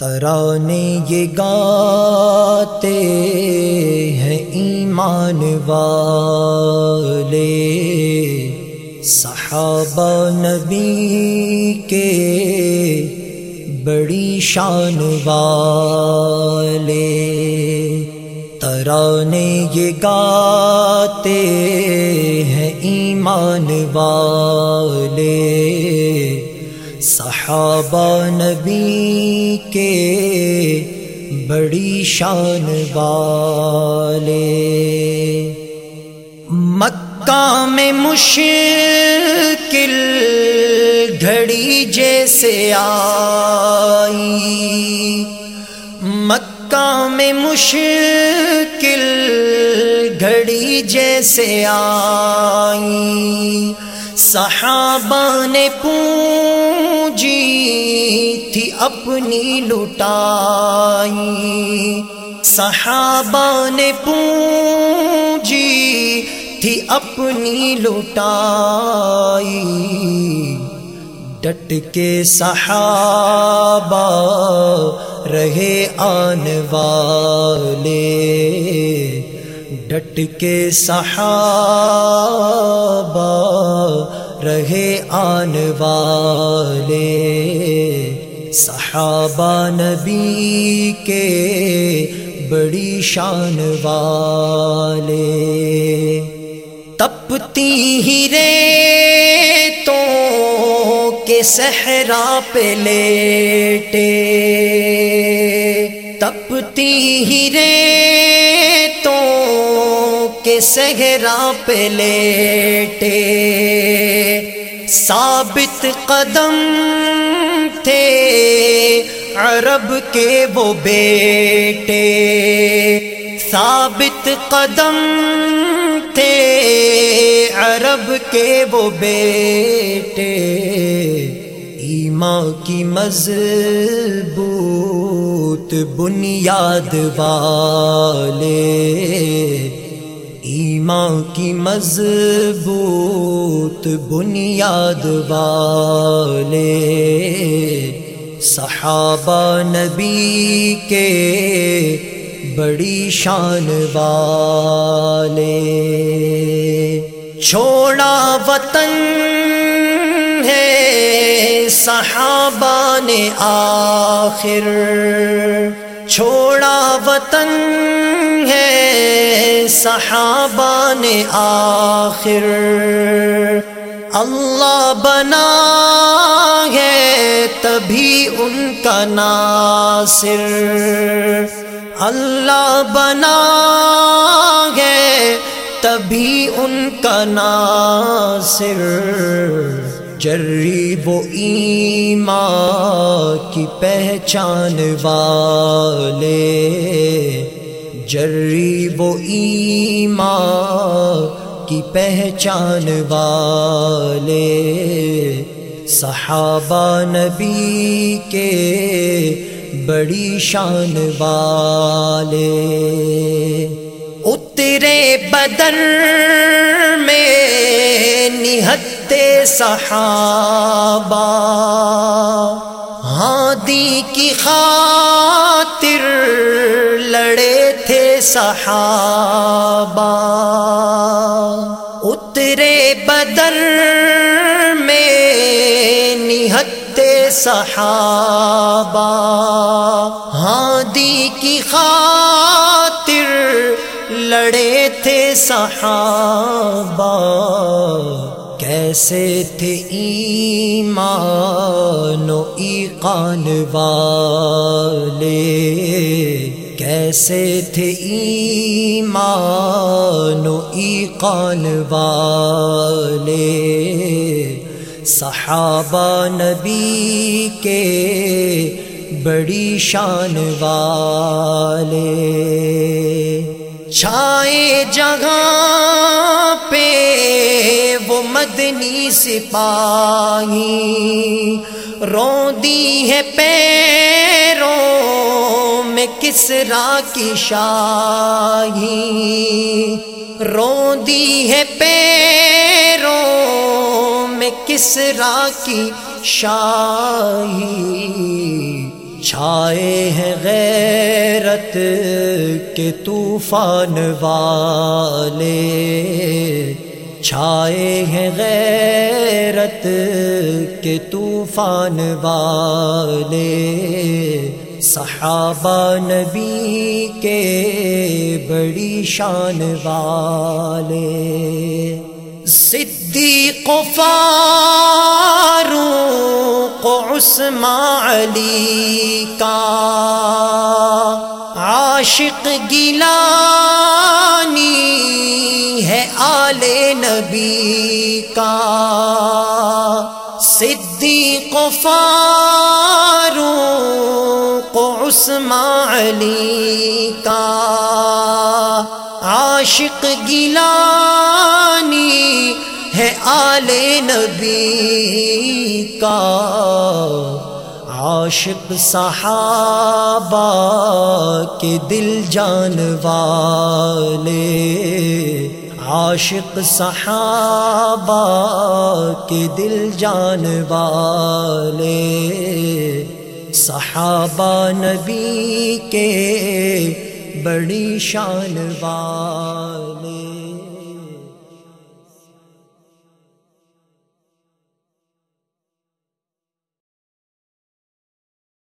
ترانے یہ گاتے ہیں ایمان والے۔ صحابہ نبی کے بڑی شان والے۔ ترانے یہ گاتے ہیں ایمان والے۔ صحابہ نبی کے بڑی شان والے۔ مکہ میں مشکل گھڑی جیسے آئی۔ مکہ میں مشکل گھڑی جیسے آئی۔ صحابہ نے پونجی تھی اپنی لٹائی۔ صحابہ نے پونجی تھی اپنی لٹائی۔ ڈٹ کے صحابہ رہے آن والے۔ ڈٹ کے صحابہ رہے آن والے۔ صحابہ نبی کے بڑی شان والے۔ تپتی ہی رے تو کے صحرا پہ لیٹے۔ تپتی ہی رے کے صحرا پہ لیٹے۔ ثابت قدم تھے عرب کے وہ بیٹے۔ ثابت قدم تھے عرب کے وہ بیٹے۔ ایمان کی مضبوط بنیاد والے۔ ایمان کی مضبوط بنیاد والے صحابہ نبی کے بڑی شان والے چھوڑا وطن ہے صحابہ نے آخر چھوڑا وطن ہے صحابہ نے آخر۔ اللہ بنا ہے تبھی ان کا ناصر۔ اللہ بنا ہے تبھی ان کا ناصر۔ جری وہ ایمان کی پہچان والے۔ جری وہ ایمان کی پہچان والے۔ صحابہ نبی کے بڑی شان والے۔ اترے بدر میں نہتے صحابہ۔ ہادی کی خاطر لڑے تھے صحابہ۔ اترے بدر میں نہتے صحابہ۔ ہادی کی خاطر لڑے تھے صحابہ، کیسے تھے ایمان و ایقان والے؟ کیسے تھے ایمان و ایقان والے؟ صحابہ نبی کے بڑی شان والے۔ چھائے جگہ پہ وہ مدنی سپاہی روندی ہے پیروں میں کسرا کی شاہی روندی ہے پیروں میں کسرا کی شاہی چھائے ہیں غیرت کے طوفان والے۔ چھائے ہیں غیرت کے طوفان والے۔ صحابہ نبی کے بڑی شان والے۔ صدیق و فاروق و عثمان علی کا عاشق گلانی ہے آل نبی کا صدیق و فاروق و عثمان علی کا عاشق گلانی آل نبی کا عاشق صحابہ کے دل جان والے عاشق صحابہ کے دل جان والے صحابہ نبی کے بڑی شان والے